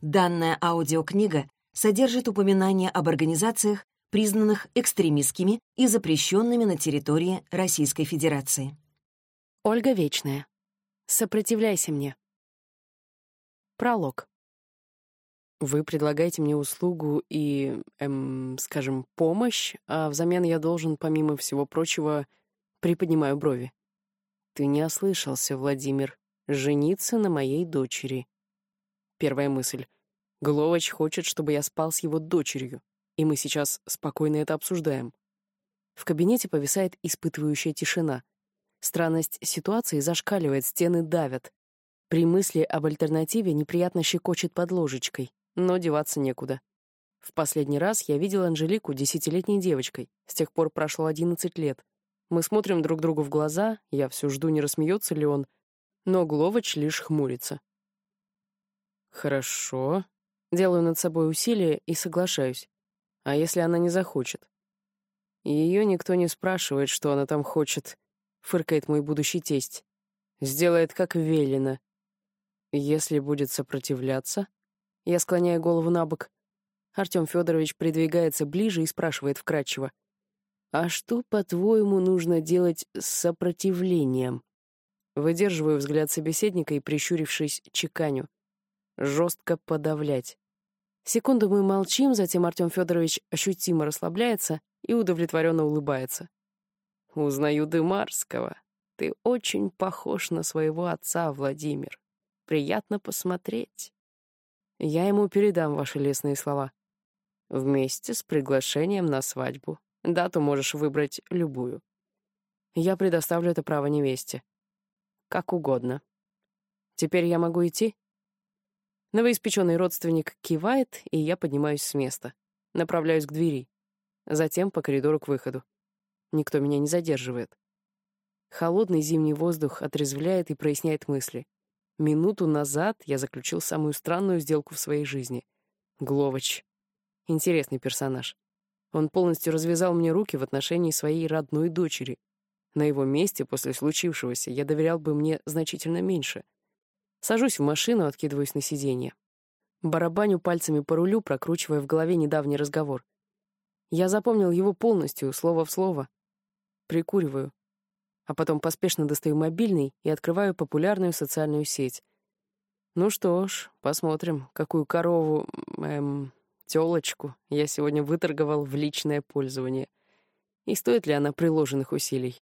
Данная аудиокнига содержит упоминания об организациях, признанных экстремистскими и запрещенными на территории Российской Федерации. Ольга Вечная. Сопротивляйся мне. Пролог. Вы предлагаете мне услугу и, эм, скажем, помощь, а взамен я должен, помимо всего прочего, приподнимаю брови. Ты не ослышался, Владимир. Жениться на моей дочери. Первая мысль. Гловач хочет, чтобы я спал с его дочерью, и мы сейчас спокойно это обсуждаем. В кабинете повисает испытывающая тишина. Странность ситуации зашкаливает, стены давят. При мысли об альтернативе неприятно щекочет под ложечкой, но деваться некуда. В последний раз я видел Анжелику десятилетней девочкой. С тех пор прошло одиннадцать лет. Мы смотрим друг другу в глаза, я все жду, не рассмеется ли он, но Гловач лишь хмурится. Хорошо. Делаю над собой усилие и соглашаюсь. А если она не захочет? Ее никто не спрашивает, что она там хочет, фыркает мой будущий тесть. Сделает, как велено. Если будет сопротивляться, я склоняю голову на бок. Артем Федорович придвигается ближе и спрашивает вкратчиво. «А что, по-твоему, нужно делать с сопротивлением?» Выдерживаю взгляд собеседника и, прищурившись, чеканю жестко подавлять. Секунду мы молчим, затем Артем Федорович ощутимо расслабляется и удовлетворенно улыбается. «Узнаю Дымарского. Ты очень похож на своего отца, Владимир. Приятно посмотреть. Я ему передам ваши лестные слова. Вместе с приглашением на свадьбу. Дату можешь выбрать любую. Я предоставлю это право невесте. Как угодно. Теперь я могу идти?» Новоиспеченный родственник кивает, и я поднимаюсь с места. Направляюсь к двери. Затем по коридору к выходу. Никто меня не задерживает. Холодный зимний воздух отрезвляет и проясняет мысли. Минуту назад я заключил самую странную сделку в своей жизни. Гловач. Интересный персонаж. Он полностью развязал мне руки в отношении своей родной дочери. На его месте после случившегося я доверял бы мне значительно меньше — Сажусь в машину, откидываюсь на сиденье. Барабаню пальцами по рулю, прокручивая в голове недавний разговор. Я запомнил его полностью, слово в слово. Прикуриваю. А потом поспешно достаю мобильный и открываю популярную социальную сеть. Ну что ж, посмотрим, какую корову, эм, тёлочку я сегодня выторговал в личное пользование. И стоит ли она приложенных усилий.